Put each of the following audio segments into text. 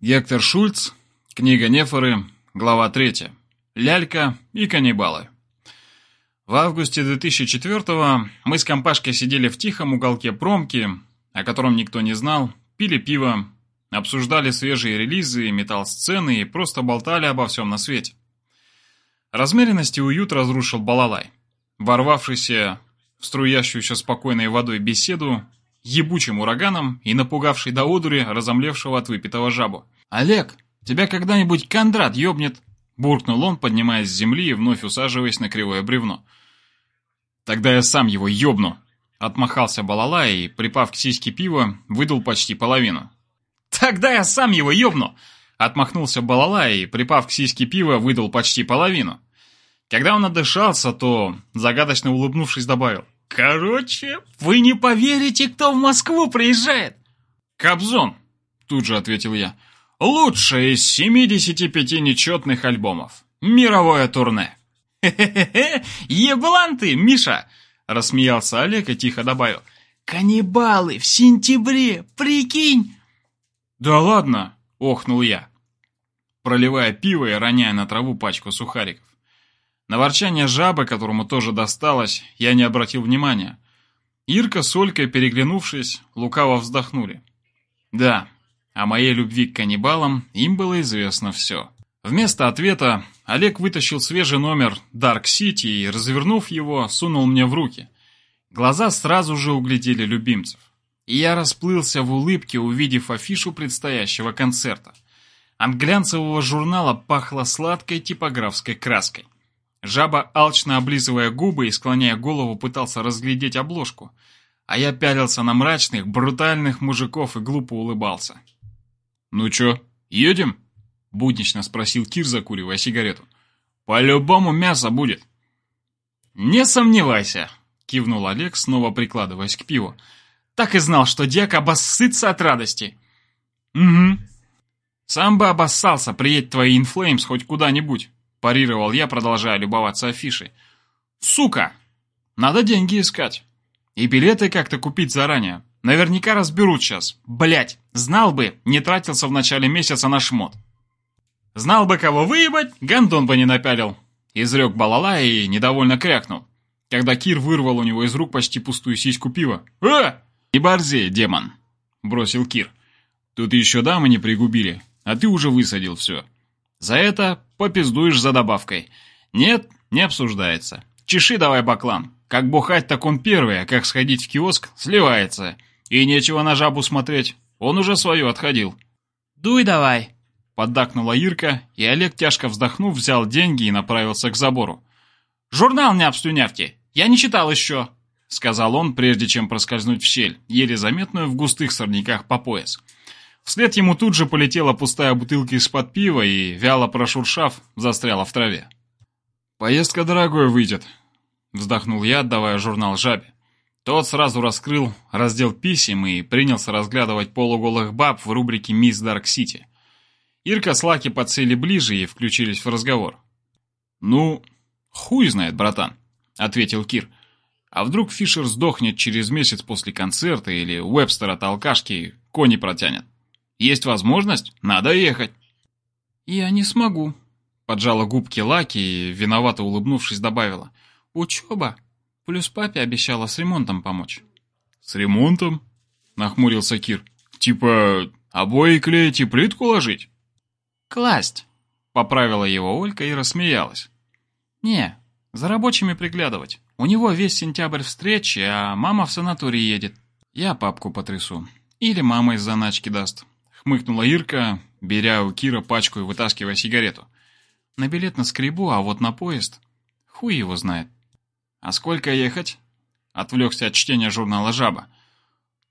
Гектор Шульц, книга Нефоры, глава 3. Лялька и каннибалы. В августе 2004-го мы с компашкой сидели в тихом уголке промки, о котором никто не знал, пили пиво, обсуждали свежие релизы, металл-сцены и просто болтали обо всем на свете. Размеренность и уют разрушил балалай, ворвавшийся в струящуюся спокойной водой беседу ебучим ураганом и напугавший до одури разомлевшего от выпитого жабу. «Олег, тебя когда-нибудь Кондрат ёбнет!» Буркнул он, поднимаясь с земли и вновь усаживаясь на кривое бревно. «Тогда я сам его ёбну!» Отмахался Балала и, припав к сиське пива, выдал почти половину. «Тогда я сам его ёбну!» Отмахнулся Балала и, припав к сиське пива, выдал почти половину. Когда он отдышался, то, загадочно улыбнувшись, добавил. «Короче, вы не поверите, кто в Москву приезжает!» «Кобзон!» Тут же ответил я. «Лучшее из 75 нечетных альбомов. Мировое турне». «Хе-хе-хе! Еблан ты, Миша!» Рассмеялся Олег и тихо добавил. «Каннибалы в сентябре, прикинь!» «Да ладно!» — охнул я, проливая пиво и роняя на траву пачку сухариков. На ворчание жабы, которому тоже досталось, я не обратил внимания. Ирка с Олькой, переглянувшись, лукаво вздохнули. Да, о моей любви к каннибалам им было известно все. Вместо ответа Олег вытащил свежий номер Dark City и, развернув его, сунул мне в руки. Глаза сразу же углядели любимцев. И я расплылся в улыбке, увидев афишу предстоящего концерта. От глянцевого журнала пахло сладкой типографской краской. Жаба, алчно облизывая губы и склоняя голову, пытался разглядеть обложку, а я пялился на мрачных, брутальных мужиков и глупо улыбался. «Ну чё, едем?» — буднично спросил Кир, закуривая сигарету. «По-любому мясо будет». «Не сомневайся», — кивнул Олег, снова прикладываясь к пиву. «Так и знал, что дьяк обоссытся от радости». «Угу. Сам бы обоссался, приедь твои инфлеймс хоть куда-нибудь». Парировал я, продолжая любоваться афишей. «Сука! Надо деньги искать. И билеты как-то купить заранее. Наверняка разберут сейчас. Блять, знал бы, не тратился в начале месяца на шмот». «Знал бы, кого выебать, гандон бы не напялил», — изрек Балала и недовольно крякнул, когда Кир вырвал у него из рук почти пустую сиську пива. «А! Не борзей, демон!» — бросил Кир. «Тут еще дамы не пригубили, а ты уже высадил все. За это попиздуешь за добавкой. Нет, не обсуждается. Чеши давай баклан. Как бухать, так он первый, а как сходить в киоск, сливается. И нечего на жабу смотреть, он уже свое отходил. «Дуй давай!» Поддакнула Ирка, и Олег, тяжко вздохнув, взял деньги и направился к забору. «Журнал не обстюнявьте, я не читал еще!» Сказал он, прежде чем проскользнуть в щель, еле заметную в густых сорняках по пояс. Вслед ему тут же полетела пустая бутылка из-под пива и, вяло прошуршав, застряла в траве. «Поездка дорогой выйдет», — вздохнул я, отдавая журнал жабе. Тот сразу раскрыл раздел писем и принялся разглядывать полуголых баб в рубрике «Мисс Дарк Сити». Ирка с Лаки подсели ближе и включились в разговор. «Ну, хуй знает, братан», — ответил Кир. «А вдруг Фишер сдохнет через месяц после концерта или Уэбстер от алкашки кони протянет?» Есть возможность, надо ехать». «Я не смогу», — поджала губки Лаки и, виновато улыбнувшись, добавила. «Учеба. Плюс папе обещала с ремонтом помочь». «С ремонтом?» — нахмурился Кир. «Типа обои клеить и плитку ложить?» «Класть», — поправила его Олька и рассмеялась. «Не, за рабочими приглядывать. У него весь сентябрь встречи, а мама в санаторий едет. Я папку потрясу. Или мама из заначки даст хмыкнула Ирка, беря у Кира пачку и вытаскивая сигарету. На билет на скребу, а вот на поезд... Хуй его знает. А сколько ехать? Отвлекся от чтения журнала «Жаба».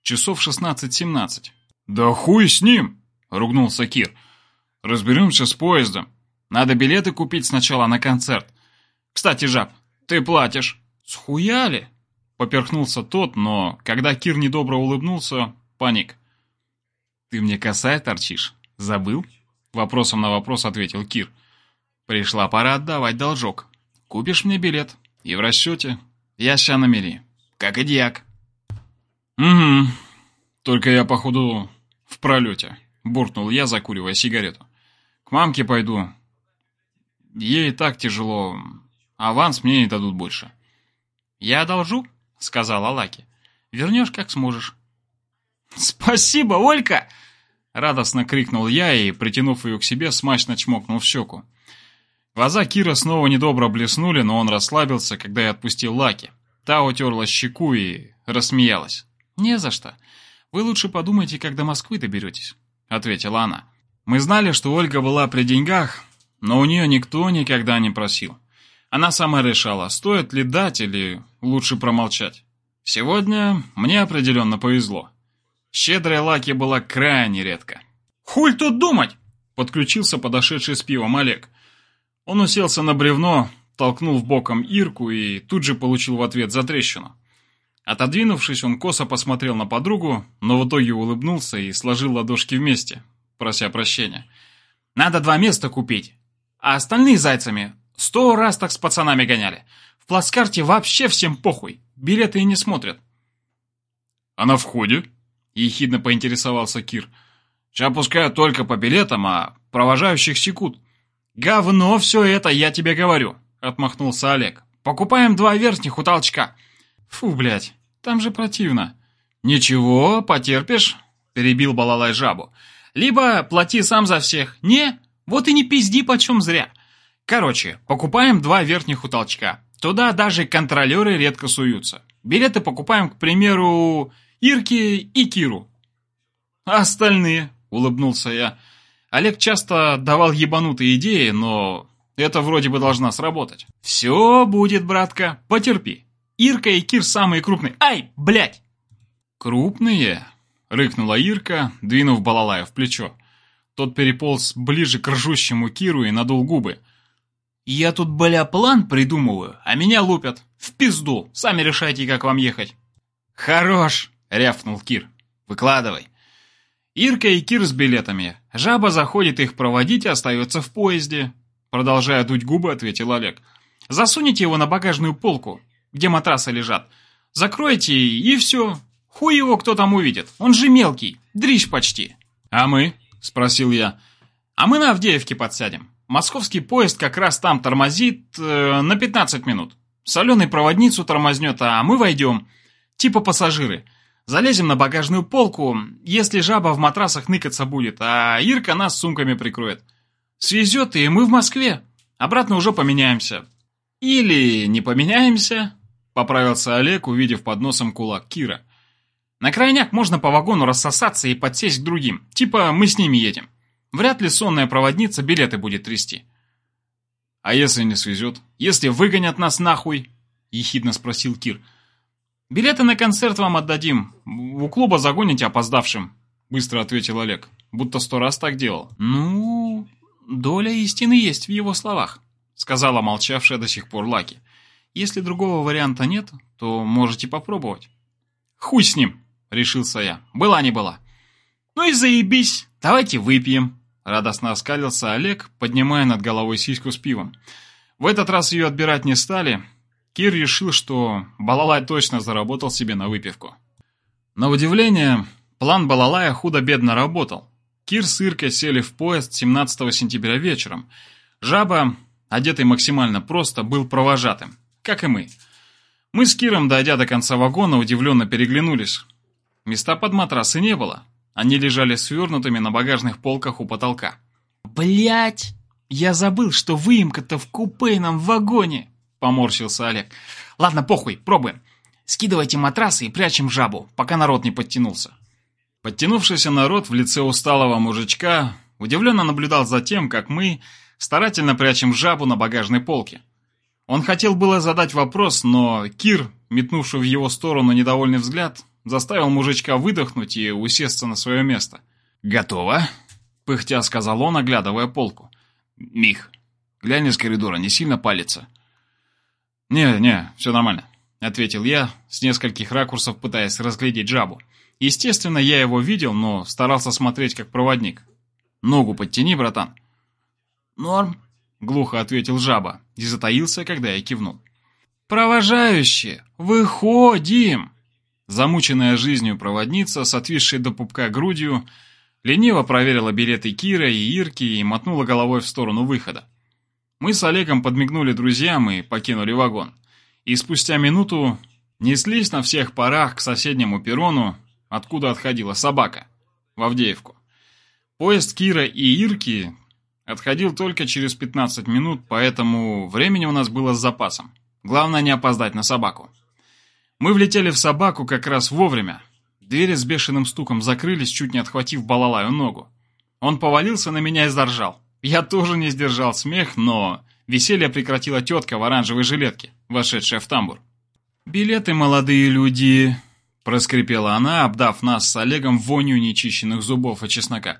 Часов шестнадцать-семнадцать. Да хуй с ним! Ругнулся Кир. Разберемся с поездом. Надо билеты купить сначала на концерт. Кстати, Жаб, ты платишь. Схуяли? Поперхнулся тот, но, когда Кир недобро улыбнулся, паник. «Ты мне косарь торчишь? Забыл?» Вопросом на вопрос ответил Кир. «Пришла пора отдавать должок. Купишь мне билет. И в расчете. Я ща на мели. Как и дьяк». «Угу. Только я, походу, в пролете», — буркнул я, закуривая сигарету. «К мамке пойду. Ей так тяжело. Аванс мне не дадут больше». «Я одолжу», — сказала Лаки. «Вернешь, как сможешь». «Спасибо, Олька!» Радостно крикнул я и, притянув ее к себе, смачно чмокнул в щеку. Глаза Кира снова недобро блеснули, но он расслабился, когда я отпустил Лаки. Та утерла щеку и рассмеялась. «Не за что. Вы лучше подумайте, как до Москвы доберетесь», — ответила она. Мы знали, что Ольга была при деньгах, но у нее никто никогда не просил. Она сама решала, стоит ли дать или лучше промолчать. Сегодня мне определенно повезло. Щедрая Лаки была крайне редко. «Хуль тут думать!» — подключился подошедший с пивом Олег. Он уселся на бревно, толкнул в боком Ирку и тут же получил в ответ за трещину. Отодвинувшись, он косо посмотрел на подругу, но в итоге улыбнулся и сложил ладошки вместе, прося прощения. «Надо два места купить, а остальные зайцами сто раз так с пацанами гоняли. В плацкарте вообще всем похуй, билеты и не смотрят». «А на входе?» – ехидно поинтересовался Кир. «Сейчас пускают только по билетам, а провожающих секут». «Говно все это, я тебе говорю», – отмахнулся Олег. «Покупаем два верхних у толчка». «Фу, блядь, там же противно». «Ничего, потерпишь», — перебил Балалай жабу. «Либо плати сам за всех. Не, вот и не пизди почем зря. Короче, покупаем два верхних у толчка. Туда даже контролеры редко суются. Билеты покупаем, к примеру, Ирке и Киру». «А остальные?» — улыбнулся я. Олег часто давал ебанутые идеи, но это вроде бы должна сработать. «Все будет, братка, потерпи. Ирка и Кир самые крупные. Ай, блядь!» «Крупные?» — рыкнула Ирка, двинув балалая в плечо. Тот переполз ближе к ржущему Киру и надул губы. «Я тут, бля, план придумываю, а меня лупят. В пизду, сами решайте, как вам ехать». «Хорош!» — рявкнул Кир. «Выкладывай». Ирка и Кир с билетами. Жаба заходит их проводить и остается в поезде. Продолжая дуть губы, ответил Олег. «Засунете его на багажную полку где матрасы лежат. Закройте и все. Хуй его кто там увидит. Он же мелкий, дрищ почти. А мы? Спросил я. А мы на Авдеевке подсядем. Московский поезд как раз там тормозит э, на 15 минут. Соленый проводницу тормознет, а мы войдем. Типа пассажиры. Залезем на багажную полку, если жаба в матрасах ныкаться будет, а Ирка нас сумками прикроет. Свезет, и мы в Москве. Обратно уже поменяемся. Или не поменяемся, Поправился Олег, увидев под носом кулак Кира. На крайняк можно по вагону рассосаться и подсесть к другим. Типа мы с ними едем. Вряд ли сонная проводница билеты будет трясти. А если не свезет? Если выгонят нас нахуй? Ехидно спросил Кир. Билеты на концерт вам отдадим. У клуба загоните опоздавшим. Быстро ответил Олег. Будто сто раз так делал. Ну, доля истины есть в его словах. Сказала молчавшая до сих пор Лаки. Если другого варианта нет, то можете попробовать. Хуй с ним, решился я. Была не была. Ну и заебись, давайте выпьем. Радостно оскалился Олег, поднимая над головой сиську с пивом. В этот раз ее отбирать не стали. Кир решил, что Балалай точно заработал себе на выпивку. На удивление, план Балалая худо-бедно работал. Кир с Иркой сели в поезд 17 сентября вечером. Жаба, одетый максимально просто, был провожатым как и мы. Мы с Киром, дойдя до конца вагона, удивленно переглянулись. Места под матрасы не было. Они лежали свернутыми на багажных полках у потолка. Блять, я забыл, что выемка-то в купейном вагоне!» Поморщился Олег. «Ладно, похуй, пробуем. Скидывайте матрасы и прячем жабу, пока народ не подтянулся». Подтянувшийся народ в лице усталого мужичка удивленно наблюдал за тем, как мы старательно прячем жабу на багажной полке. Он хотел было задать вопрос, но Кир, метнувший в его сторону недовольный взгляд, заставил мужичка выдохнуть и усесться на свое место. «Готово?» — пыхтя сказал он, оглядывая полку. «Мих, глянь из коридора, не сильно палится?» «Не, не, все нормально», — ответил я, с нескольких ракурсов пытаясь разглядеть жабу. Естественно, я его видел, но старался смотреть как проводник. «Ногу подтяни, братан». «Норм», — глухо ответил жаба и затаился, когда я кивнул. «Провожающие, выходим!» Замученная жизнью проводница с отвисшей до пупка грудью Лениво проверила билеты Кира и Ирки и мотнула головой в сторону выхода. Мы с Олегом подмигнули друзьям и покинули вагон. И спустя минуту неслись на всех парах к соседнему перрону, откуда отходила собака, в Авдеевку. Поезд Кира и Ирки отходил только через 15 минут, поэтому времени у нас было с запасом. Главное не опоздать на собаку. Мы влетели в собаку как раз вовремя. Двери с бешеным стуком закрылись, чуть не отхватив балалаю ногу. Он повалился на меня и заржал. Я тоже не сдержал смех, но веселье прекратила тетка в оранжевой жилетке, вошедшая в тамбур. «Билеты, молодые люди!» – проскрипела она, обдав нас с Олегом вонью нечищенных зубов и чеснока.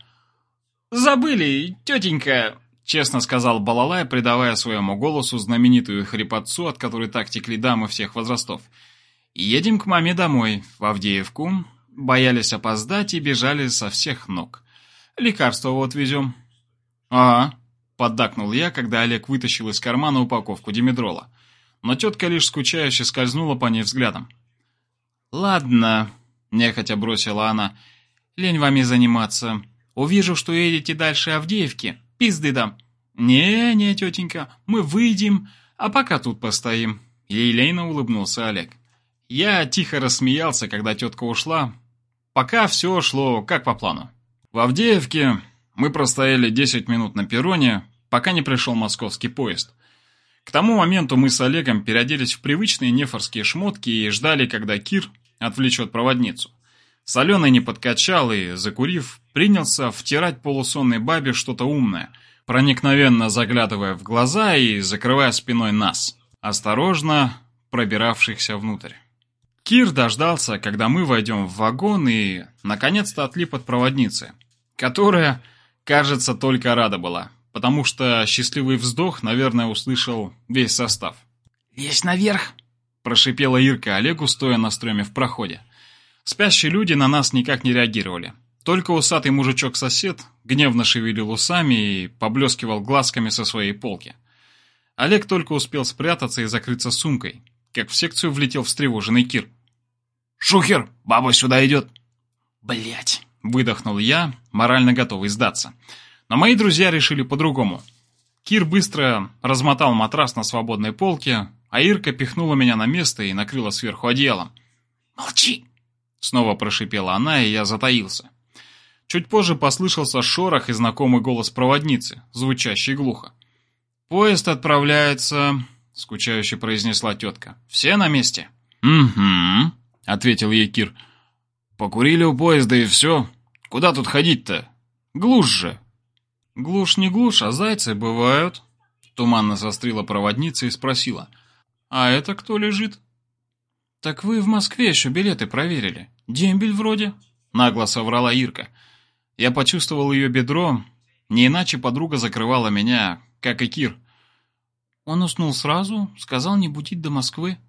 «Забыли, тетенька!» – честно сказал Балалай, придавая своему голосу знаменитую хрипотцу, от которой так текли дамы всех возрастов. «Едем к маме домой, в Авдеевку. Боялись опоздать и бежали со всех ног. Лекарство вот везем». «Ага», — поддакнул я, когда Олег вытащил из кармана упаковку димедрола. Но тетка лишь скучающе скользнула по ней взглядом. «Ладно», — нехотя бросила она, — «лень вами заниматься. Увижу, что едете дальше Авдеевки, пизды дам». «Не-не, тетенька, мы выйдем, а пока тут постоим», — ейлейно улыбнулся Олег. Я тихо рассмеялся, когда тетка ушла, пока все шло как по плану. В Авдеевке мы простояли 10 минут на перроне, пока не пришел московский поезд. К тому моменту мы с Олегом переоделись в привычные нефорские шмотки и ждали, когда Кир отвлечет проводницу. Соленый не подкачал и, закурив, принялся втирать полусонной бабе что-то умное, проникновенно заглядывая в глаза и закрывая спиной нас, осторожно пробиравшихся внутрь. Кир дождался, когда мы войдем в вагон и, наконец-то, отлип от проводницы, которая Кажется, только рада была, потому что счастливый вздох, наверное, услышал весь состав. «Лезь наверх!» – прошипела Ирка Олегу, стоя на стреме в проходе. Спящие люди на нас никак не реагировали. Только усатый мужичок-сосед гневно шевелил усами и поблескивал глазками со своей полки. Олег только успел спрятаться и закрыться сумкой, как в секцию влетел встревоженный Кир. «Шухер, баба сюда идет!» Блять! Выдохнул я, морально готовый сдаться. Но мои друзья решили по-другому. Кир быстро размотал матрас на свободной полке, а Ирка пихнула меня на место и накрыла сверху одеялом. «Молчи!» Снова прошипела она, и я затаился. Чуть позже послышался шорох и знакомый голос проводницы, звучащий глухо. «Поезд отправляется...» — скучающе произнесла тетка. «Все на месте?» «Угу», — ответил ей Кир. «Покурили у поезда и все. Куда тут ходить-то? Глушь же!» «Глушь не глушь, а зайцы бывают», — туманно сострила проводница и спросила. «А это кто лежит?» «Так вы в Москве еще билеты проверили. Дембель вроде», — нагло соврала Ирка. Я почувствовал ее бедро, не иначе подруга закрывала меня, как и Кир. Он уснул сразу, сказал не будить до Москвы.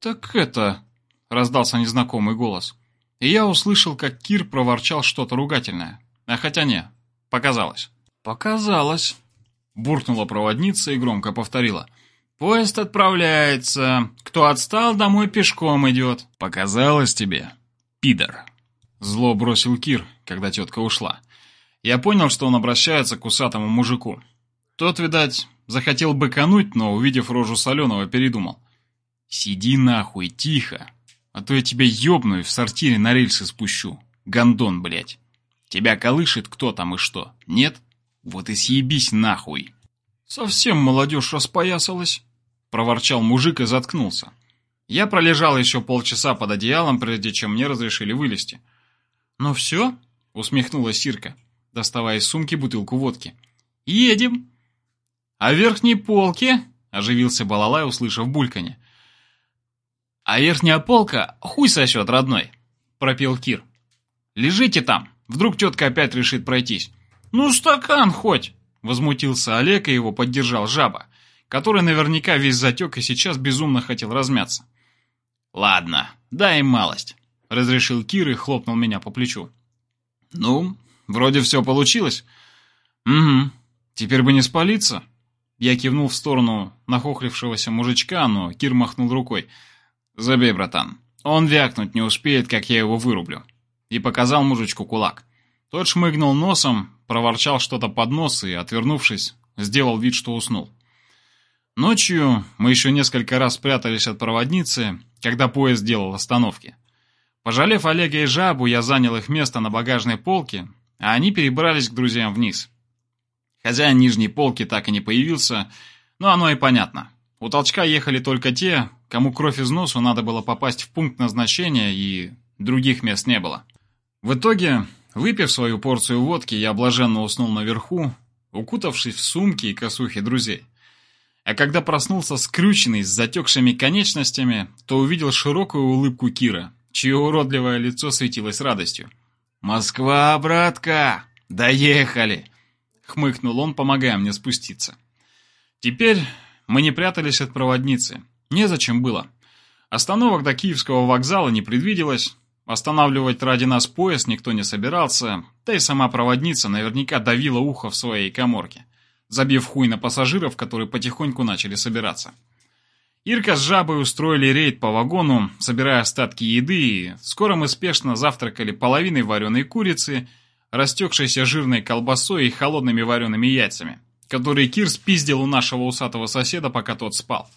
«Так это...» — раздался незнакомый голос и я услышал, как Кир проворчал что-то ругательное. А хотя не, показалось. «Показалось», — буркнула проводница и громко повторила. «Поезд отправляется. Кто отстал, домой пешком идет». «Показалось тебе, пидор». Зло бросил Кир, когда тетка ушла. Я понял, что он обращается к усатому мужику. Тот, видать, захотел быкануть, но, увидев рожу соленого, передумал. «Сиди нахуй, тихо!» А то я тебя ёбну и в сортире на рельсы спущу. Гондон, блядь. Тебя колышет кто там и что, нет? Вот и съебись нахуй. Совсем молодежь распоясалась, проворчал мужик и заткнулся. Я пролежал еще полчаса под одеялом, прежде чем мне разрешили вылезти. «Ну все?» — усмехнулась Сирка, доставая из сумки бутылку водки. «Едем!» «А верхней полке?» — оживился Балалай, услышав бульканье. «А верхняя полка хуй сосет, родной!» – пропел Кир. «Лежите там, вдруг тетка опять решит пройтись». «Ну, стакан хоть!» – возмутился Олег и его поддержал жаба, который наверняка весь затек и сейчас безумно хотел размяться. «Ладно, дай им малость», – разрешил Кир и хлопнул меня по плечу. «Ну, вроде все получилось». «Угу, теперь бы не спалиться». Я кивнул в сторону нахохлившегося мужичка, но Кир махнул рукой – «Забей, братан. Он вякнуть не успеет, как я его вырублю». И показал мужичку кулак. Тот шмыгнул носом, проворчал что-то под нос и, отвернувшись, сделал вид, что уснул. Ночью мы еще несколько раз прятались от проводницы, когда поезд делал остановки. Пожалев Олега и Жабу, я занял их место на багажной полке, а они перебрались к друзьям вниз. Хозяин нижней полки так и не появился, но оно и понятно. У толчка ехали только те, кому кровь из носу надо было попасть в пункт назначения, и других мест не было. В итоге, выпив свою порцию водки, я блаженно уснул наверху, укутавшись в сумки и косухи друзей. А когда проснулся скрюченный с затекшими конечностями, то увидел широкую улыбку Кира, чье уродливое лицо светилось радостью. «Москва, братка! Доехали!» — хмыкнул он, помогая мне спуститься. Теперь мы не прятались от проводницы. Незачем было. Остановок до Киевского вокзала не предвиделось, останавливать ради нас поезд никто не собирался, да и сама проводница наверняка давила ухо в своей коморке, забив хуй на пассажиров, которые потихоньку начали собираться. Ирка с жабой устроили рейд по вагону, собирая остатки еды, и скоро мы спешно завтракали половиной вареной курицы, растекшейся жирной колбасой и холодными вареными яйцами, которые Кир спиздил у нашего усатого соседа, пока тот спал.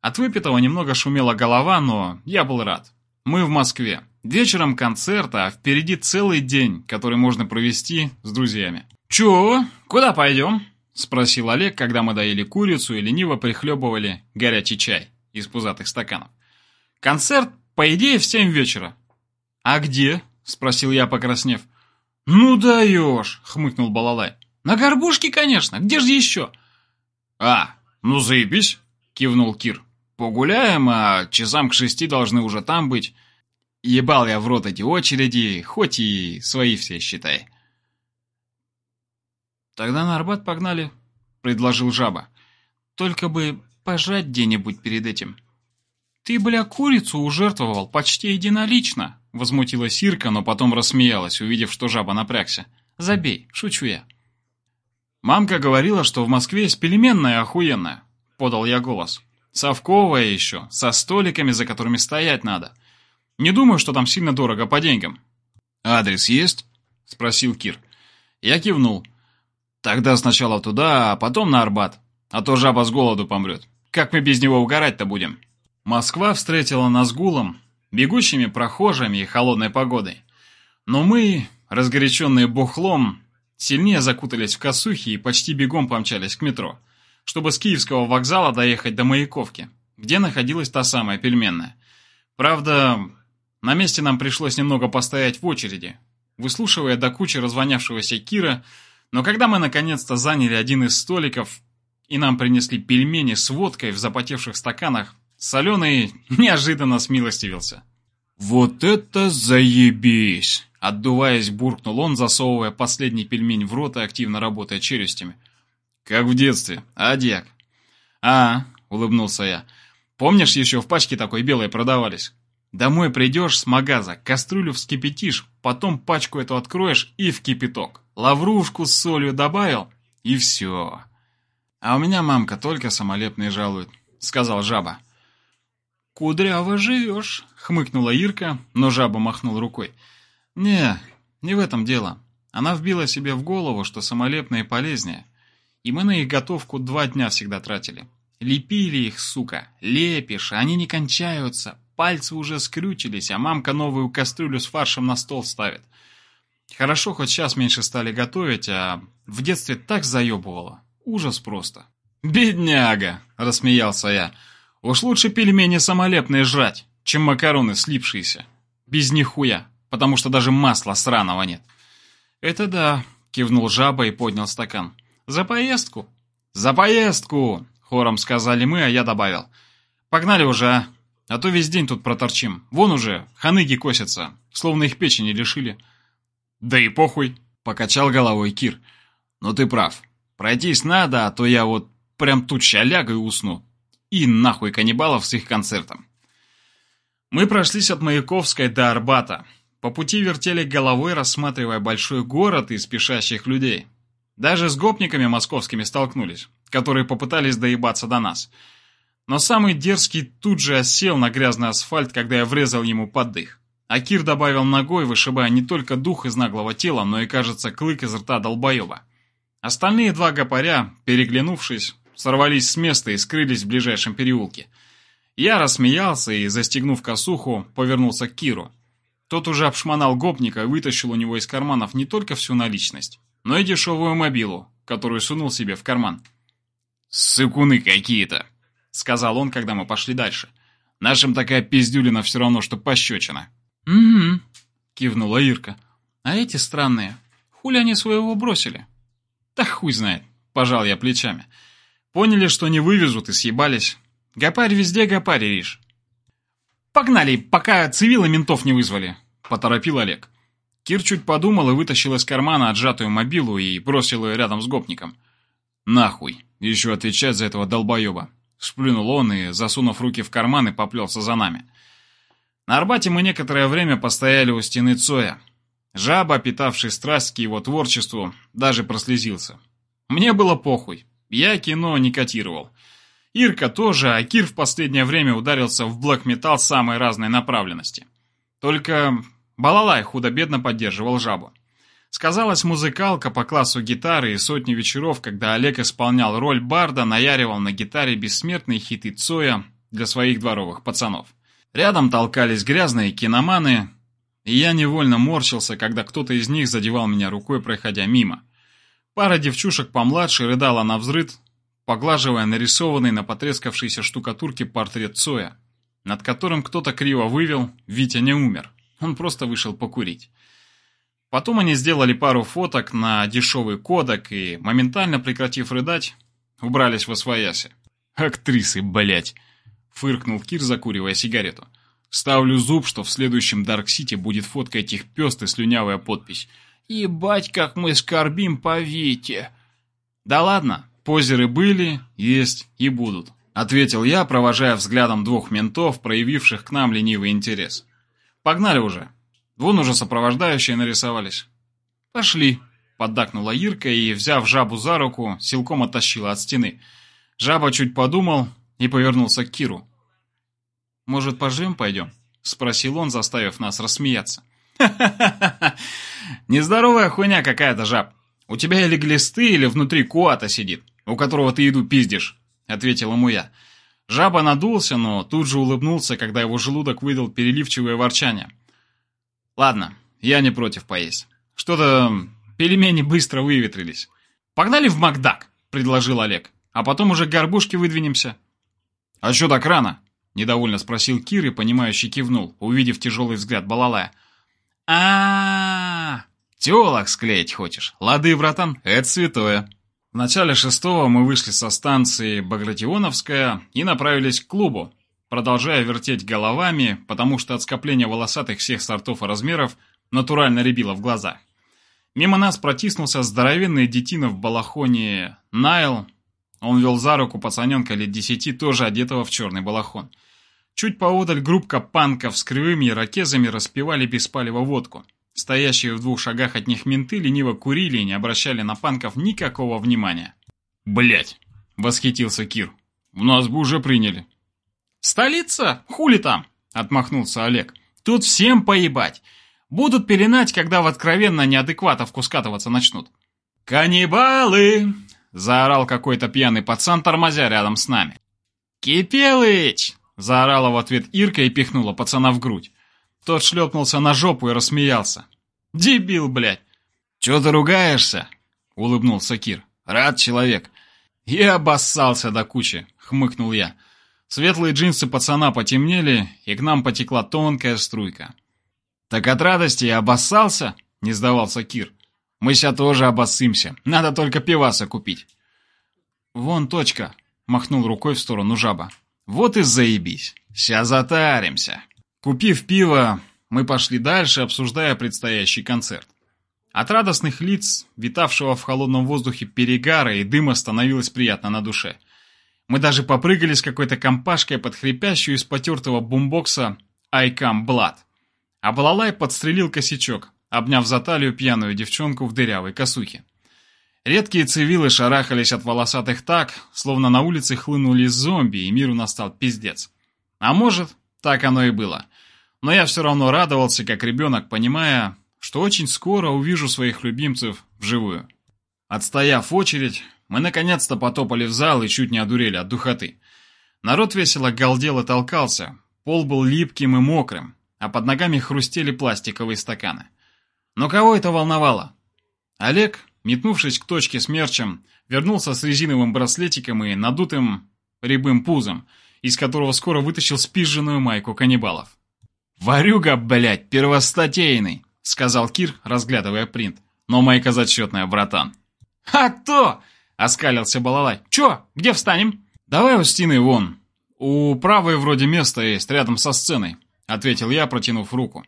От выпитого немного шумела голова, но я был рад. Мы в Москве. Вечером концерт, а впереди целый день, который можно провести с друзьями. «Чё? Куда пойдем?» – спросил Олег, когда мы доели курицу и лениво прихлебывали горячий чай из пузатых стаканов. «Концерт, по идее, в семь вечера». «А где?» – спросил я, покраснев. «Ну даешь!» – хмыкнул Балалай. «На горбушке, конечно. Где же еще?» «А, ну заебись!» – кивнул Кир. «Погуляем, а часам к шести должны уже там быть. Ебал я в рот эти очереди, хоть и свои все считай». «Тогда на Арбат погнали», — предложил жаба. «Только бы пожать где-нибудь перед этим». «Ты, бля, курицу ужертвовал почти единолично», — возмутилась Ирка, но потом рассмеялась, увидев, что жаба напрягся. «Забей, шучу я». «Мамка говорила, что в Москве есть пельменная охуенная», — подал я голос. «Совковая еще, со столиками, за которыми стоять надо. Не думаю, что там сильно дорого по деньгам». «Адрес есть?» — спросил Кир. Я кивнул. Тогда сначала туда, а потом на Арбат. А то жаба с голоду помрет. Как мы без него угорать-то будем? Москва встретила нас гулом, бегущими прохожими и холодной погодой. Но мы, разгоряченные бухлом, сильнее закутались в косухи и почти бегом помчались к метро, чтобы с Киевского вокзала доехать до Маяковки, где находилась та самая пельменная. Правда, на месте нам пришлось немного постоять в очереди, выслушивая до кучи развонявшегося Кира, но когда мы наконец-то заняли один из столиков, и нам принесли пельмени с водкой в запотевших стаканах, Соленый неожиданно смилостивился. «Вот это заебись!» Отдуваясь, буркнул он, засовывая последний пельмень в рот и активно работая челюстями. «Как в детстве, а, дьяк?» «А, — улыбнулся я, — помнишь, еще в пачке такой белой продавались? Домой придешь с магаза, кастрюлю вскипятишь, потом пачку эту откроешь и в кипяток лаврушку с солью добавил, и все. А у меня мамка только самолепные жалует, сказал жаба. «Кудряво живешь», — хмыкнула Ирка, но жаба махнул рукой. «Не, не в этом дело. Она вбила себе в голову, что самолепные полезнее, и мы на их готовку два дня всегда тратили. Лепили их, сука, лепишь, они не кончаются, пальцы уже скрючились, а мамка новую кастрюлю с фаршем на стол ставит. Хорошо, хоть сейчас меньше стали готовить, а в детстве так заебывало. Ужас просто. «Бедняга!» – рассмеялся я. «Уж лучше пельмени самолепные жрать, чем макароны слипшиеся. Без них хуя, потому что даже масла сраного нет». «Это да», – кивнул жаба и поднял стакан. «За поездку?» «За поездку!» – хором сказали мы, а я добавил. «Погнали уже, а? А то весь день тут проторчим. Вон уже, ханыги косятся, словно их печени лишили». «Да и похуй», — покачал головой Кир. «Но ты прав. Пройтись надо, а то я вот прям тут щаляга и усну. И нахуй каннибалов с их концертом». Мы прошлись от Маяковской до Арбата. По пути вертели головой, рассматривая большой город и спешащих людей. Даже с гопниками московскими столкнулись, которые попытались доебаться до нас. Но самый дерзкий тут же осел на грязный асфальт, когда я врезал ему под дых. Кир добавил ногой, вышибая не только дух из наглого тела, но и, кажется, клык из рта долбоеба. Остальные два гопаря, переглянувшись, сорвались с места и скрылись в ближайшем переулке. Я рассмеялся и, застегнув косуху, повернулся к Киру. Тот уже обшмонал гопника и вытащил у него из карманов не только всю наличность, но и дешевую мобилу, которую сунул себе в карман. «Сыкуны какие-то», — сказал он, когда мы пошли дальше. «Нашим такая пиздюлина все равно, что пощечина». «Угу», — кивнула Ирка. «А эти странные, хули они своего бросили?» «Да хуй знает», — пожал я плечами. «Поняли, что не вывезут и съебались. Гопарь везде гопарь, Риш». «Погнали, пока цивилы ментов не вызвали», — поторопил Олег. Кир чуть подумал и вытащил из кармана отжатую мобилу и бросил ее рядом с гопником. «Нахуй, еще отвечать за этого долбоеба», — сплюнул он и, засунув руки в карманы, поплелся за нами. На Арбате мы некоторое время постояли у стены Цоя. Жаба, питавший страсть к его творчеству, даже прослезился. Мне было похуй, я кино не котировал. Ирка тоже, а Кир в последнее время ударился в блэк-металл самой разной направленности. Только Балалай худо-бедно поддерживал жабу. Сказалась музыкалка по классу гитары и сотни вечеров, когда Олег исполнял роль барда, наяривал на гитаре бессмертные хиты Цоя для своих дворовых пацанов. Рядом толкались грязные киноманы, и я невольно морщился, когда кто-то из них задевал меня рукой, проходя мимо. Пара девчушек помладше рыдала на взрыд, поглаживая нарисованный на потрескавшейся штукатурке портрет Цоя, над которым кто-то криво вывел «Витя не умер, он просто вышел покурить». Потом они сделали пару фоток на дешевый кодек и, моментально прекратив рыдать, убрались во свояси. «Актрисы, блять!» — фыркнул Кир, закуривая сигарету. «Ставлю зуб, что в следующем Дарк-Сити будет фотка этих пёст и слюнявая подпись. Ебать, как мы скорбим по Вите!» «Да ладно, Позеры были, есть и будут», — ответил я, провожая взглядом двух ментов, проявивших к нам ленивый интерес. «Погнали уже. Вон уже сопровождающие нарисовались». «Пошли», — поддакнула Ирка и, взяв жабу за руку, силком оттащила от стены. Жаба чуть подумал и повернулся к Киру. «Может, пожрем пойдем?» — спросил он, заставив нас рассмеяться. «Ха-ха-ха! Нездоровая хуйня какая-то, жаб. У тебя или глисты, или внутри куата сидит у которого ты еду пиздишь», — ответил ему я. Жаба надулся, но тут же улыбнулся, когда его желудок выдал переливчивое ворчание. «Ладно, я не против поесть. Что-то пельмени быстро выветрились. Погнали в Макдак», — предложил Олег. «А потом уже к горбушке выдвинемся». «А что так рано?» — недовольно спросил Кир и, понимающе кивнул, увидев тяжелый взгляд Балалая. а, -а, -а Телок склеить хочешь? Лады, братан, это святое». В начале шестого мы вышли со станции Багратионовская и направились к клубу, продолжая вертеть головами, потому что от скопления волосатых всех сортов и размеров натурально рябило в глаза. Мимо нас протиснулся здоровенный детина в балахоне Найл. Он вел за руку пацаненка лет десяти, тоже одетого в черный балахон. Чуть поодаль группка панков с кривыми ракезами распивали без палева водку. Стоящие в двух шагах от них менты лениво курили и не обращали на панков никакого внимания. Блять, восхитился Кир. «У нас бы уже приняли». «Столица? Хули там?» — отмахнулся Олег. «Тут всем поебать. Будут пеленать, когда в откровенно неадекватовку скатываться начнут». «Каннибалы!» — заорал какой-то пьяный пацан, тормозя рядом с нами. «Кипелыч!» — заорала в ответ Ирка и пихнула пацана в грудь. Тот шлепнулся на жопу и рассмеялся. «Дебил, блядь!» «Чё ты ругаешься?» — улыбнулся Кир. «Рад человек». «Я обоссался до кучи», — хмыкнул я. Светлые джинсы пацана потемнели, и к нам потекла тонкая струйка. «Так от радости я обоссался?» — не сдавался Кир. «Мы ся тоже обоссымся. Надо только пиваса купить». «Вон точка», — махнул рукой в сторону жаба. «Вот и заебись. Ся затаримся». Купив пиво, мы пошли дальше, обсуждая предстоящий концерт. От радостных лиц, витавшего в холодном воздухе перегара и дыма, становилось приятно на душе. Мы даже попрыгали с какой-то компашкой под хрипящую из потертого бумбокса «I come blood». А Балалай подстрелил косячок, обняв за талию пьяную девчонку в дырявой косухе. Редкие цивилы шарахались от волосатых так, словно на улице хлынули зомби, и миру настал пиздец. А может, так оно и было. Но я все равно радовался, как ребенок, понимая, что очень скоро увижу своих любимцев вживую. Отстояв очередь, мы наконец-то потопали в зал и чуть не одурели от духоты. Народ весело галдел и толкался, пол был липким и мокрым, а под ногами хрустели пластиковые стаканы. Но кого это волновало? Олег, метнувшись к точке с мерчем, вернулся с резиновым браслетиком и надутым рябым пузом, из которого скоро вытащил спизженную майку каннибалов. «Варюга, блядь, первостатейный!» — сказал Кир, разглядывая принт. «Но майка зачетная, братан». «А то!» — оскалился Балалай. «Чё, где встанем?» «Давай у стены вон. У правой вроде место есть, рядом со сценой», — ответил я, протянув руку.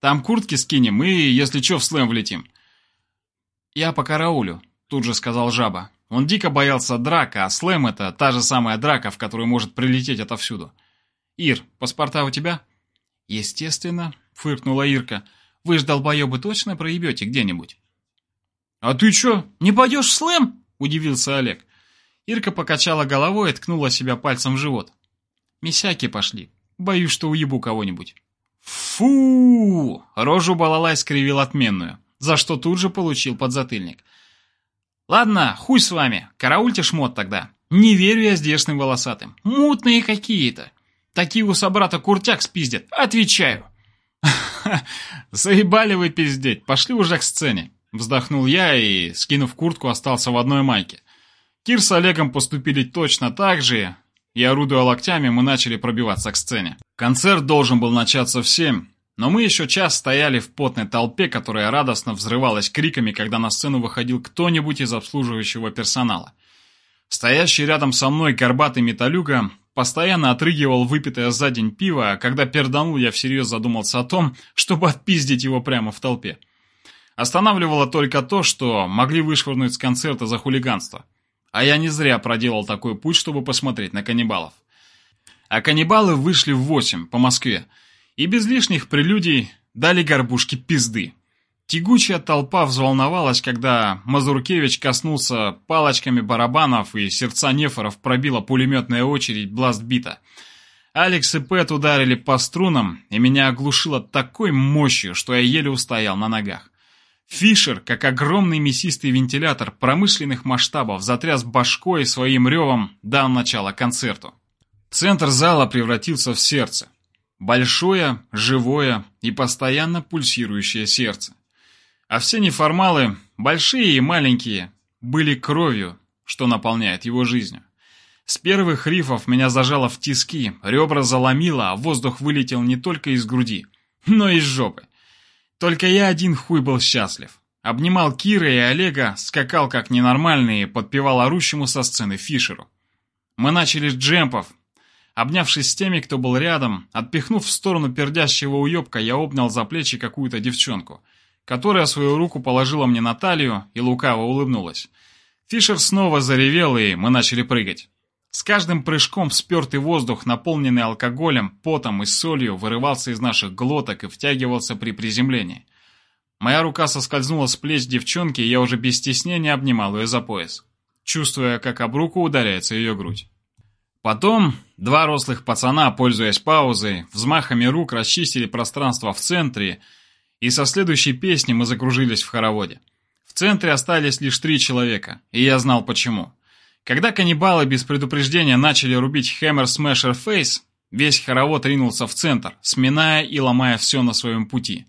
«Там куртки скинем и, если чё, в слэм влетим». «Я по караулю», — тут же сказал Жаба. Он дико боялся драка, а слэм — это та же самая драка, в которую может прилететь отовсюду. «Ир, паспорта у тебя?» «Естественно», — фыркнула Ирка. «Вы ж, долбоёбы, точно проебете где-нибудь?» «А ты чё, не пойдёшь в слэм?» — удивился Олег. Ирка покачала головой и ткнула себя пальцем в живот. «Месяки пошли. Боюсь, что уебу кого-нибудь». «Фу!» — рожу Балалай скривил отменную, за что тут же получил подзатыльник. «Ладно, хуй с вами, караульте шмот тогда. Не верю я здешним волосатым. Мутные какие-то. Такие у собрата куртяк спиздят, отвечаю». «Заебали вы пиздеть, пошли уже к сцене», — вздохнул я и, скинув куртку, остался в одной майке. Кир с Олегом поступили точно так же, и, орудуя локтями, мы начали пробиваться к сцене. Концерт должен был начаться в семь, но мы еще час стояли в потной толпе, которая радостно взрывалась криками, когда на сцену выходил кто-нибудь из обслуживающего персонала. Стоящий рядом со мной горбатый металюга постоянно отрыгивал выпитое за день пиво, а когда перданул, я всерьез задумался о том, чтобы отпиздить его прямо в толпе. Останавливало только то, что могли вышвырнуть с концерта за хулиганство. А я не зря проделал такой путь, чтобы посмотреть на каннибалов. А каннибалы вышли в восемь по Москве, и без лишних прелюдий дали горбушки пизды. Тягучая толпа взволновалась, когда Мазуркевич коснулся палочками барабанов, и сердца нефоров пробила пулеметная очередь бластбита. Алекс и Пэт ударили по струнам, и меня оглушило такой мощью, что я еле устоял на ногах. Фишер, как огромный мясистый вентилятор промышленных масштабов, затряс башкой своим ревом дал начало концерту. Центр зала превратился в сердце. Большое, живое и постоянно пульсирующее сердце. А все неформалы, большие и маленькие, были кровью, что наполняет его жизнью. С первых рифов меня зажало в тиски, ребра заломило, а воздух вылетел не только из груди, но и из жопы. Только я один хуй был счастлив. Обнимал Кира и Олега, скакал как ненормальный и подпевал орущему со сцены Фишеру. Мы начали с джемпов. Обнявшись с теми, кто был рядом, отпихнув в сторону пердящего уебка, я обнял за плечи какую-то девчонку, которая свою руку положила мне на талию и лукаво улыбнулась. Фишер снова заревел, и мы начали прыгать. С каждым прыжком спертый воздух, наполненный алкоголем, потом и солью, вырывался из наших глоток и втягивался при приземлении. Моя рука соскользнула с плеч девчонки, и я уже без стеснения обнимал ее за пояс, чувствуя, как об руку ударяется ее грудь. Потом два рослых пацана, пользуясь паузой, взмахами рук расчистили пространство в центре, и со следующей песни мы закружились в хороводе. В центре остались лишь три человека, и я знал почему – когда каннибалы без предупреждения начали рубить Hammer Smasher Face, весь хоровод ринулся в центр, сминая и ломая все на своем пути.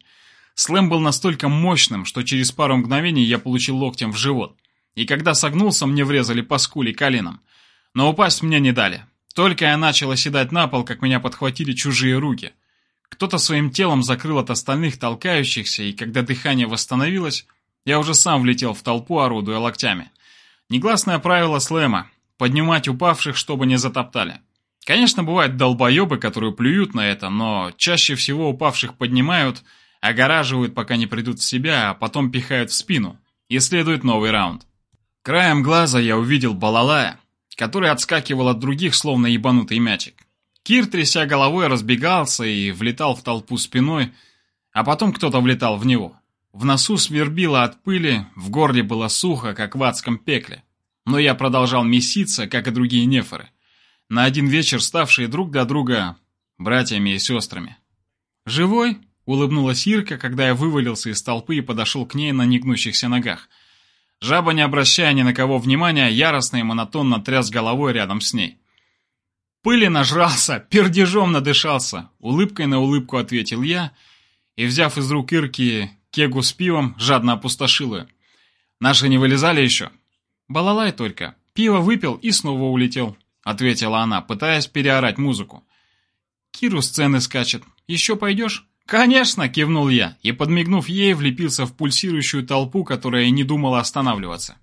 Слэм был настолько мощным, что через пару мгновений я получил локтем в живот. И когда согнулся, мне врезали по скуле коленом. Но упасть мне не дали. Только я начал оседать на пол, как меня подхватили чужие руки. Кто-то своим телом закрыл от остальных толкающихся, и когда дыхание восстановилось, я уже сам влетел в толпу, орудуя локтями. Негласное правило слэма – поднимать упавших, чтобы не затоптали. Конечно, бывают долбоебы, которые плюют на это, но чаще всего упавших поднимают, огораживают, пока не придут в себя, а потом пихают в спину. И следует новый раунд. Краем глаза я увидел балалая, который отскакивал от других, словно ебанутый мячик. Кир, тряся головой, разбегался и влетал в толпу спиной, а потом кто-то влетал в него. В носу свербило от пыли, в горле было сухо, как в адском пекле. Но я продолжал меситься, как и другие нефоры. На один вечер ставшие друг для друга братьями и сестрами. «Живой?» — улыбнулась Ирка, когда я вывалился из толпы и подошел к ней на негнущихся ногах. Жаба, не обращая ни на кого внимания, яростно и монотонно тряс головой рядом с ней. «Пыли нажрался, пердежом надышался!» Улыбкой на улыбку ответил я и, взяв из рук Ирки кегу с пивом, жадно опустошил ее. «Наши не вылезали еще?» «Балалай только. Пиво выпил и снова улетел», — ответила она, пытаясь переорать музыку. «Киру сцены скачет. Еще пойдешь?» «Конечно!» — кивнул я, и, подмигнув ей, влепился в пульсирующую толпу, которая не думала останавливаться.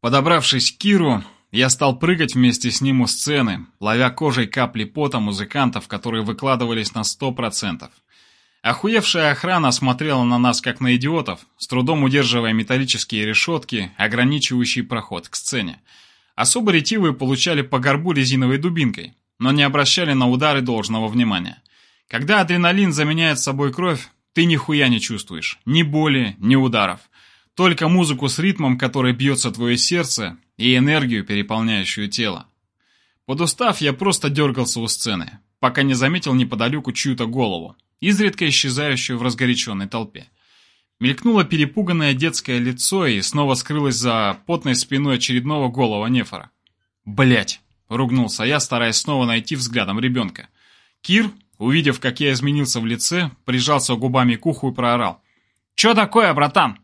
Подобравшись к Киру, я стал прыгать вместе с ним у сцены, ловя кожей капли пота музыкантов, которые выкладывались на сто процентов. Охуевшая охрана смотрела на нас как на идиотов, с трудом удерживая металлические решетки, ограничивающие проход к сцене. Особо ретивые получали по горбу резиновой дубинкой, но не обращали на удары должного внимания. Когда адреналин заменяет собой кровь, ты нихуя не чувствуешь. Ни боли, ни ударов. Только музыку с ритмом, который бьется твое сердце, и энергию, переполняющую тело. Подустав, я просто дергался у сцены, пока не заметил неподалеку чью-то голову, изредка исчезающую в разгоряченной толпе. Мелькнуло перепуганное детское лицо и снова скрылось за потной спиной очередного голого нефора. Блять! ругнулся я, стараясь снова найти взглядом ребенка. Кир, Увидев, как я изменился в лице, прижался губами к уху и проорал. «Чё такое, братан?»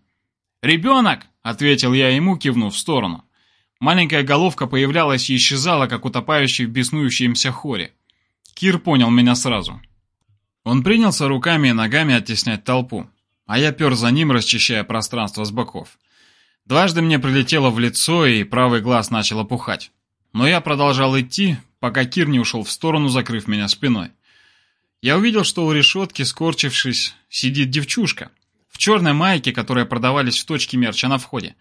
«Ребенок!» — ответил я ему, кивнув в сторону. Маленькая головка появлялась и исчезала, как утопающий в беснующемся хоре. Кир понял меня сразу. Он принялся руками и ногами оттеснять толпу, а я пер за ним, расчищая пространство с боков. Дважды мне прилетело в лицо, и правый глаз начал опухать. Но я продолжал идти, пока Кир не ушел в сторону, закрыв меня спиной. Я увидел, что у решетки, скорчившись, сидит девчушка. В черной майке, которая продавались в точке мерча на входе.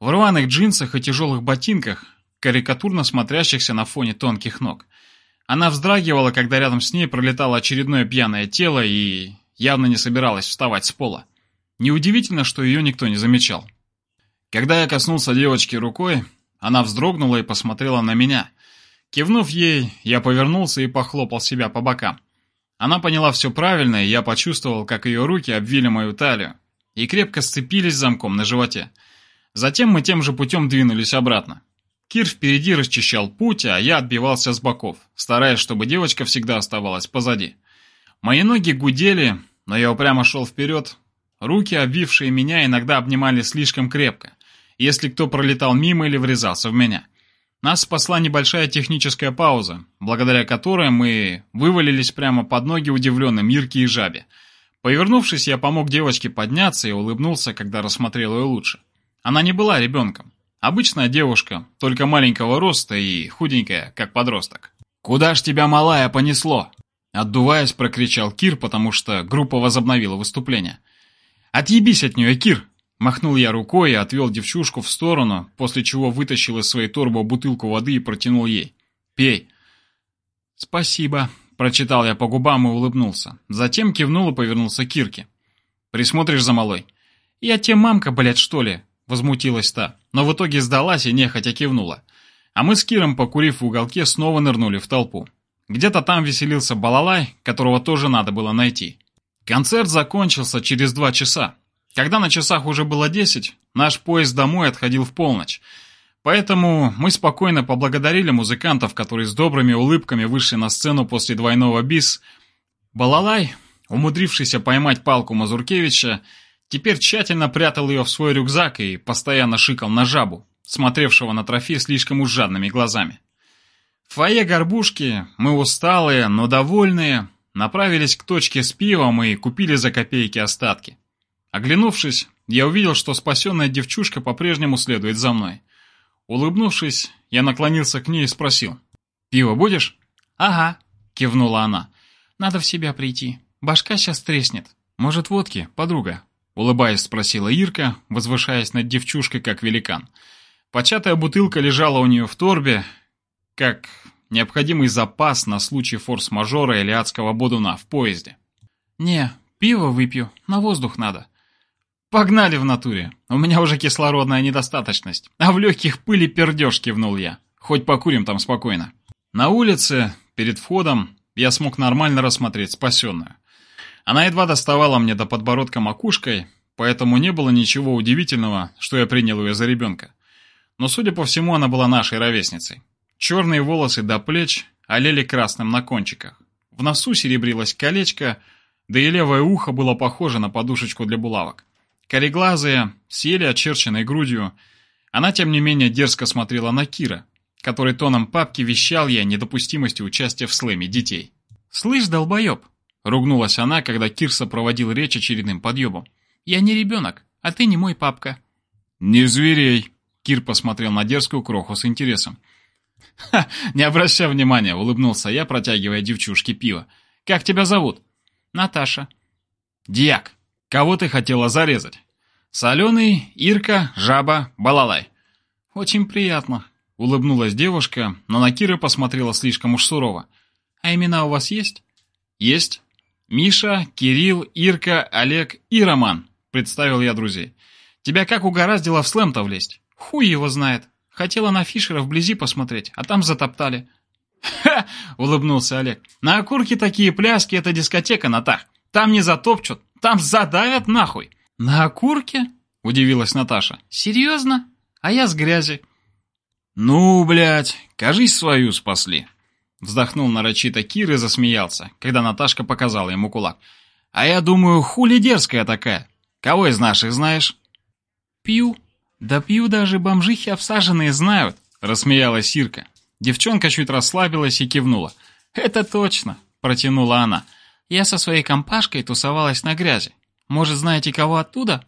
В рваных джинсах и тяжелых ботинках, карикатурно смотрящихся на фоне тонких ног. Она вздрагивала, когда рядом с ней пролетало очередное пьяное тело и явно не собиралась вставать с пола. Неудивительно, что ее никто не замечал. Когда я коснулся девочки рукой, она вздрогнула и посмотрела на меня. Кивнув ей, я повернулся и похлопал себя по бокам. Она поняла все правильно, и я почувствовал, как ее руки обвили мою талию и крепко сцепились замком на животе. Затем мы тем же путем двинулись обратно. Кир впереди расчищал путь, а я отбивался с боков, стараясь, чтобы девочка всегда оставалась позади. Мои ноги гудели, но я упрямо шел вперед. Руки, обвившие меня, иногда обнимали слишком крепко, если кто пролетал мимо или врезался в меня. Нас спасла небольшая техническая пауза, благодаря которой мы вывалились прямо под ноги удивленным Ирке и Жабе. Повернувшись, я помог девочке подняться и улыбнулся, когда рассмотрел ее лучше. Она не была ребенком. Обычная девушка, только маленького роста и худенькая, как подросток. «Куда ж тебя, малая, понесло?» Отдуваясь, прокричал Кир, потому что группа возобновила выступление. «Отъебись от нее, Кир!» Махнул я рукой и отвел девчушку в сторону, после чего вытащил из своей торбы бутылку воды и протянул ей. «Пей». «Спасибо», — прочитал я по губам и улыбнулся. Затем кивнул и повернулся к Кирке. «Присмотришь за малой?» «Я тебе мамка, блядь, что ли?» — возмутилась та, но в итоге сдалась и нехотя кивнула. А мы с Киром, покурив в уголке, снова нырнули в толпу. Где-то там веселился балалай, которого тоже надо было найти. Концерт закончился через два часа, когда на часах уже было десять, наш поезд домой отходил в полночь. Поэтому мы спокойно поблагодарили музыкантов, которые с добрыми улыбками вышли на сцену после двойного бис. Балалай, умудрившийся поймать палку Мазуркевича, теперь тщательно прятал ее в свой рюкзак и постоянно шикал на жабу, смотревшего на трофей слишком уж жадными глазами. В фойе горбушки мы усталые, но довольные, направились к точке с пивом и купили за копейки остатки. Оглянувшись, я увидел, что спасенная девчушка по-прежнему следует за мной. Улыбнувшись, я наклонился к ней и спросил. «Пиво будешь?» «Ага», — кивнула она. «Надо в себя прийти. Башка сейчас треснет. Может, водки, подруга?» Улыбаясь, спросила Ирка, возвышаясь над девчушкой, как великан. Початая бутылка лежала у нее в торбе, как необходимый запас на случай форс-мажора или адского бодуна в поезде. «Не, пиво выпью, на воздух надо», «Погнали в натуре. У меня уже кислородная недостаточность. А в легких пыли пердеж», — кивнул я. «Хоть покурим там спокойно». На улице, перед входом, я смог нормально рассмотреть спасенную. Она едва доставала мне до подбородка макушкой, поэтому не было ничего удивительного, что я принял ее за ребенка. Но, судя по всему, она была нашей ровесницей. Черные волосы до плеч олели красным на кончиках. В носу серебрилось колечко, да и левое ухо было похоже на подушечку для булавок. Кореглазая, с еле очерченной грудью, она, тем не менее, дерзко смотрела на Кира, который тоном папки вещал ей о недопустимости участия в слэме детей. «Слышь, долбоеб!» — ругнулась она, когда Кир сопроводил речь очередным подъебом. «Я не ребенок, а ты не мой папка». «Не зверей!» — Кир посмотрел на дерзкую кроху с интересом. «Ха, не обращай внимания!» — улыбнулся я, протягивая девчушке пиво. «Как тебя зовут?» «Наташа». «Дьяк, кого ты хотела зарезать?» «Соленый, Ирка, Жаба, Балалай». «Очень приятно», — улыбнулась девушка, но на Кира посмотрела слишком уж сурово. «А имена у вас есть?» «Есть. Миша, Кирилл, Ирка, Олег и Роман», — представил я друзей. «Тебя как угораздило в слэм-то влезть?» «Хуй его знает. Хотела на Фишера вблизи посмотреть, а там затоптали». «Ха!» — улыбнулся Олег. «На окурке такие пляски — это дискотека, Натах. Там не затопчут, там задавят нахуй». «На окурке?» — удивилась Наташа. «Серьезно? А я с грязи». «Ну, блядь, кажись, свою спасли». Вздохнул нарочито Кир и засмеялся, когда Наташка показала ему кулак. «А я думаю, хули дерзкая такая. Кого из наших знаешь?» «Пью. Да пью даже бомжихи обсаженные знают», — рассмеялась Сирка. Девчонка чуть расслабилась и кивнула. «Это точно», — протянула она. «Я со своей компашкой тусовалась на грязи. Может, знаете кого оттуда?»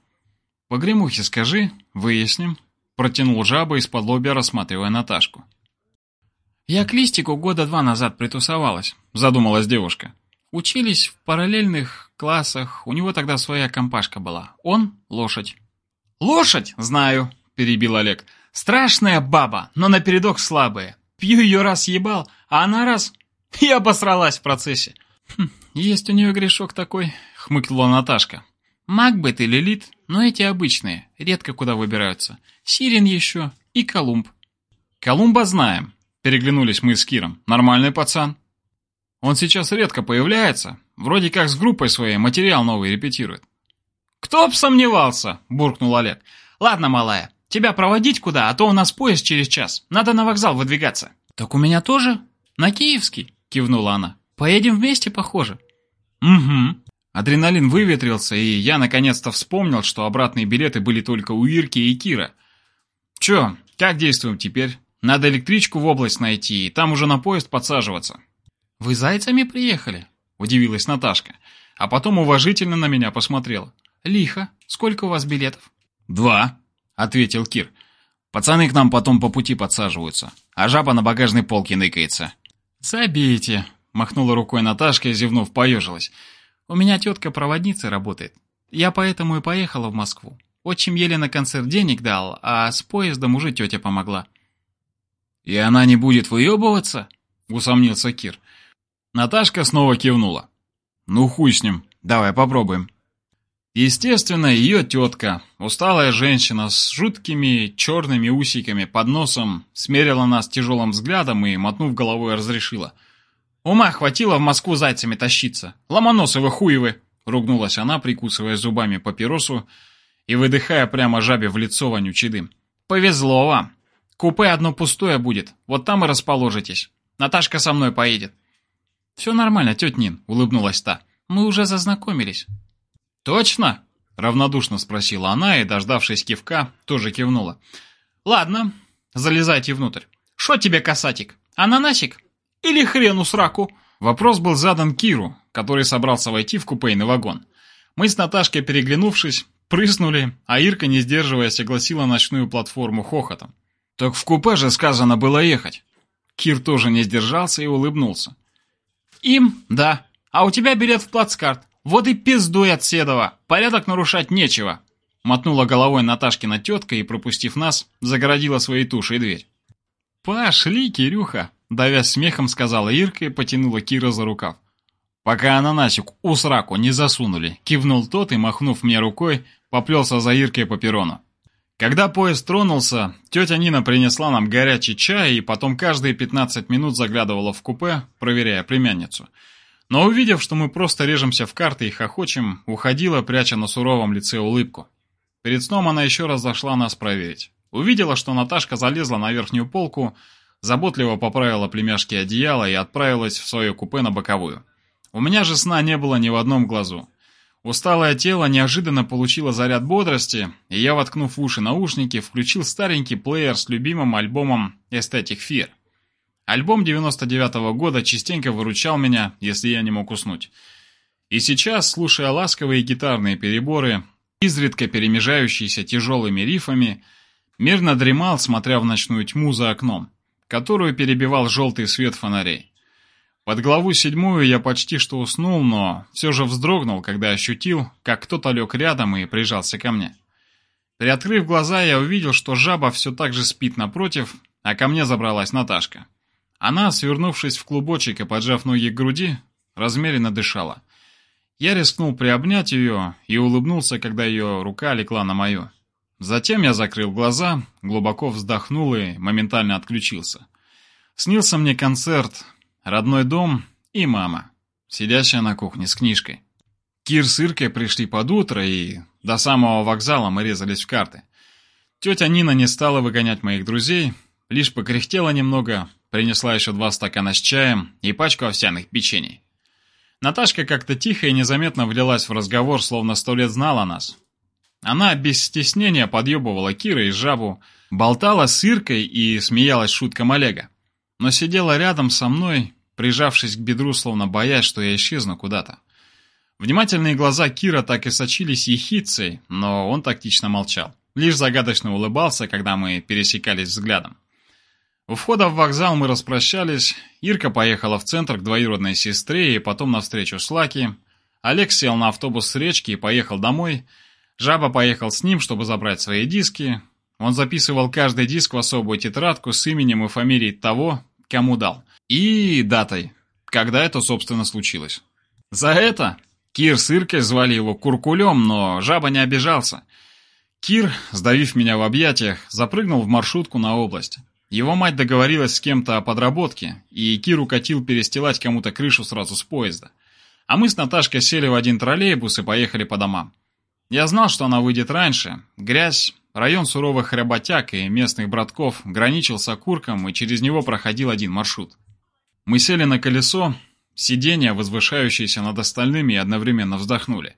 «Погремухе скажи, выясним», — протянул жаба из-под лобья, рассматривая Наташку. «Я к листику года два назад притусовалась», — задумалась девушка. «Учились в параллельных классах, у него тогда своя компашка была. Он — лошадь». «Лошадь? Знаю», — перебил Олег. «Страшная баба, но напередок слабая. Пью ее раз ебал, а она раз и обосралась в процессе». Хм, «Есть у нее грешок такой», — хмыкнула Наташка. Макбет и Лилит, но эти обычные, редко куда выбираются. Сирин еще и Колумб. Колумба знаем. Переглянулись мы с Киром. Нормальный пацан. Он сейчас редко появляется. Вроде как с группой своей материал новый репетирует. «Кто б сомневался!» – буркнул Олег. «Ладно, малая, тебя проводить куда, а то у нас поезд через час. Надо на вокзал выдвигаться». «Так у меня тоже?» «На Киевский», – кивнула она. «Поедем вместе, похоже». «Угу», Адреналин выветрился, и я наконец-то вспомнил, что обратные билеты были только у Ирки и Кира. Чё, как действуем теперь? Надо электричку в область найти, и там уже на поезд подсаживаться. «Вы зайцами приехали?» – удивилась Наташка, а потом уважительно на меня посмотрела. «Лихо. Сколько у вас билетов?» «Два», – ответил Кир. «Пацаны к нам потом по пути подсаживаются, а жаба на багажной полке ныкается». «Забейте», – махнула рукой Наташка и, зевнув, поежилась. У меня тетка проводницей работает. Я поэтому и поехала в Москву. Отчим еле на концерт денег дал, а с поездом уже тетя помогла». «И она не будет выебываться?» — усомнился Кир. Наташка снова кивнула. «Ну хуй с ним, давай попробуем». Естественно, ее тетка, усталая женщина с жуткими черными усиками под носом, смерила нас тяжелым взглядом и, мотнув головой, разрешила — Ума хватило в Москву зайцами тащиться. Ломоносовы хуевы!» Ругнулась она, прикусывая зубами папиросу и выдыхая прямо жабе в лицо вонючий дым. «Повезло вам. Купе одно пустое будет. Вот там и расположитесь. Наташка со мной поедет». «Все нормально, тетя Нин», — улыбнулась та. «Мы уже зазнакомились». «Точно?» — равнодушно спросила она и, дождавшись кивка, тоже кивнула. «Ладно, залезайте внутрь. Шо тебе, касатик? Ананасик?» Или хрену сраку?» Вопрос был задан Киру, который собрался войти в купейный вагон. Мы с Наташкой, переглянувшись, прыснули, а Ирка, не сдерживаясь, огласила ночную платформу хохотом. «Так в купе же сказано было ехать!» Кир тоже не сдержался и улыбнулся. «Им, да. А у тебя билет в плацкарт. Вот и пиздуй от Седова. Порядок нарушать нечего!» Мотнула головой Наташкина тетка и, пропустив нас, загородила своей тушей дверь. «Пошли, Кирюха!» Давя смехом, сказала Ирка и потянула Кира за рукав. «Пока ананасик у сраку не засунули», кивнул тот и, махнув мне рукой, поплелся за Иркой по перрону. Когда поезд тронулся, тетя Нина принесла нам горячий чай и потом каждые 15 минут заглядывала в купе, проверяя племянницу. Но увидев, что мы просто режемся в карты и хохочем, уходила, пряча на суровом лице улыбку. Перед сном она еще раз зашла нас проверить. Увидела, что Наташка залезла на верхнюю полку, заботливо поправила племяшки одеяло и отправилась в свое купе на боковую. У меня же сна не было ни в одном глазу. Усталое тело неожиданно получило заряд бодрости, и я, воткнув в уши наушники, включил старенький плеер с любимым альбомом Aesthetic Fear. Альбом 99 -го года частенько выручал меня, если я не мог уснуть. И сейчас, слушая ласковые гитарные переборы, изредка перемежающиеся тяжелыми рифами, мирно дремал, смотря в ночную тьму за окном, которую перебивал желтый свет фонарей. Под главу седьмую я почти что уснул, но все же вздрогнул, когда ощутил, как кто-то лег рядом и прижался ко мне. Приоткрыв глаза, я увидел, что жаба все так же спит напротив, а ко мне забралась Наташка. Она, свернувшись в клубочек и поджав ноги к груди, размеренно дышала. Я рискнул приобнять ее и улыбнулся, когда ее рука легла на мою. Затем я закрыл глаза, глубоко вздохнул и моментально отключился. Снился мне концерт, родной дом и мама, сидящая на кухне с книжкой. Кир с Иркой пришли под утро, и до самого вокзала мы резались в карты. Тетя Нина не стала выгонять моих друзей, лишь покряхтела немного, принесла еще два стакана с чаем и пачку овсяных печений. Наташка как-то тихо и незаметно влилась в разговор, словно сто лет знала нас. Она без стеснения подъебывала Кира и Жабу, болтала с Иркой и смеялась шуткам Олега но сидела рядом со мной, прижавшись к бедру, словно боясь, что я исчезну куда-то. Внимательные глаза Кира так и сочились ехицей, но он тактично молчал. Лишь загадочно улыбался, когда мы пересекались взглядом. У входа в вокзал мы распрощались, Ирка поехала в центр к двоюродной сестре и потом на встречу с Лаки. Олег сел на автобус с речки и поехал домой. Жаба поехал с ним, чтобы забрать свои диски. Он записывал каждый диск в особую тетрадку с именем и фамилией того, кому дал, и датой, когда это, собственно, случилось. За это Кир с Иркой звали его Куркулем, но жаба не обижался. Кир, сдавив меня в объятиях, запрыгнул в маршрутку на область. Его мать договорилась с кем-то о подработке, и Кир укатил перестилать кому-то крышу сразу с поезда. А мы с Наташкой сели в один троллейбус и поехали по домам. Я знал, что она выйдет раньше. Грязь, Район суровых работяг и местных братков граничил с окурком, и через него проходил один маршрут. Мы сели на колесо, сиденья, возвышающиеся над остальными, и одновременно вздохнули.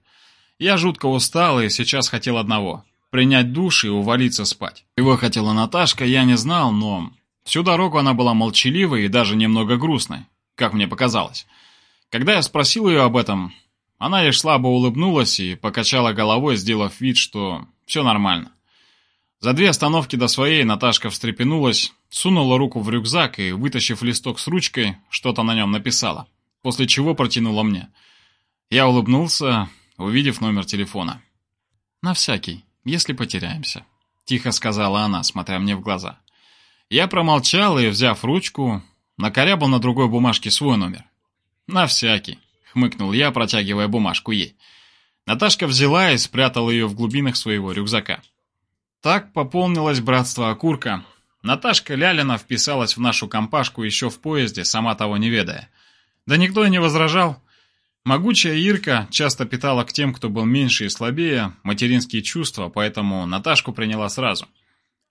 Я жутко устал и сейчас хотел одного – принять душ и увалиться спать. Его хотела Наташка, я не знал, но всю дорогу она была молчаливой и даже немного грустной, как мне показалось. Когда я спросил ее об этом, она лишь слабо улыбнулась и покачала головой, сделав вид, что все нормально. За две остановки до своей Наташка встрепенулась, сунула руку в рюкзак и, вытащив листок с ручкой, что-то на нем написала, после чего протянула мне. Я улыбнулся, увидев номер телефона. «На всякий, если потеряемся», — тихо сказала она, смотря мне в глаза. Я промолчал и, взяв ручку, накорябал на другой бумажке свой номер. «На всякий», — хмыкнул я, протягивая бумажку ей. Наташка взяла и спрятала ее в глубинах своего рюкзака. Так пополнилось братство Окурка. Наташка Лялина вписалась в нашу компашку еще в поезде, сама того не ведая. Да никто и не возражал. Могучая Ирка часто питала к тем, кто был меньше и слабее, материнские чувства, поэтому Наташку приняла сразу.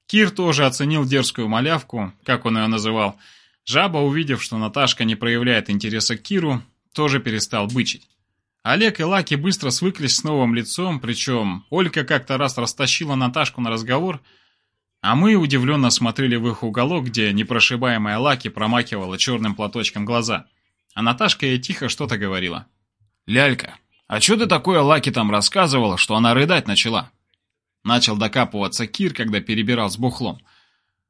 Кир тоже оценил дерзкую малявку, как он ее называл. Жаба, увидев, что Наташка не проявляет интереса к Киру, тоже перестал бычить. Олег и Лаки быстро свыклись с новым лицом, причем Олька как-то раз растащила Наташку на разговор, а мы удивленно смотрели в их уголок, где непрошибаемая Лаки промакивала черным платочком глаза, а Наташка ей тихо что-то говорила. «Лялька, а что ты такое Лаки там рассказывала, что она рыдать начала?» Начал докапываться Кир, когда перебирал с бухлом.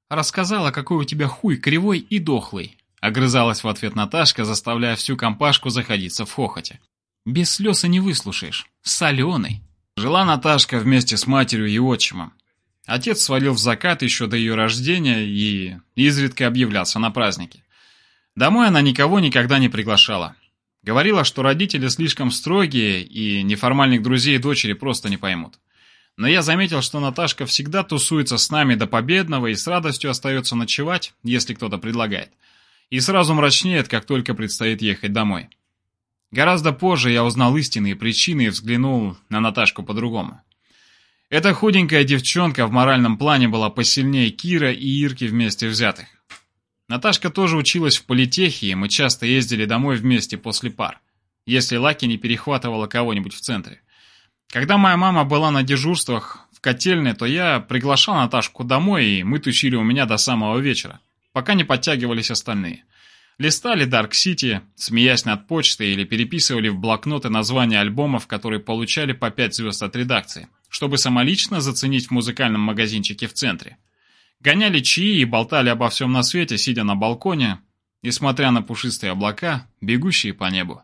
«Рассказала, какой у тебя хуй кривой и дохлый», огрызалась в ответ Наташка, заставляя всю компашку заходиться в хохоте. Без слез и не выслушаешь. Соленый. Жила Наташка вместе с матерью и отчимом. Отец свалил в закат еще до ее рождения и изредка объявлялся на празднике. Домой она никого никогда не приглашала. Говорила, что родители слишком строгие и неформальных друзей дочери просто не поймут. Но я заметил, что Наташка всегда тусуется с нами до победного и с радостью остается ночевать, если кто-то предлагает. И сразу мрачнеет, как только предстоит ехать домой. Гораздо позже я узнал истинные причины и взглянул на Наташку по-другому. Эта худенькая девчонка в моральном плане была посильнее Кира и Ирки вместе взятых. Наташка тоже училась в политехе, и мы часто ездили домой вместе после пар, если Лаки не перехватывала кого-нибудь в центре. Когда моя мама была на дежурствах в котельной, то я приглашал Наташку домой, и мы тусили у меня до самого вечера, пока не подтягивались остальные. Листали Dark City, смеясь над почтой или переписывали в блокноты названия альбомов, которые получали по 5 звезд от редакции, чтобы самолично заценить в музыкальном магазинчике в центре. Гоняли чаи и болтали обо всем на свете, сидя на балконе и смотря на пушистые облака, бегущие по небу.